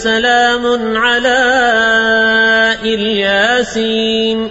سلام على إلياسين.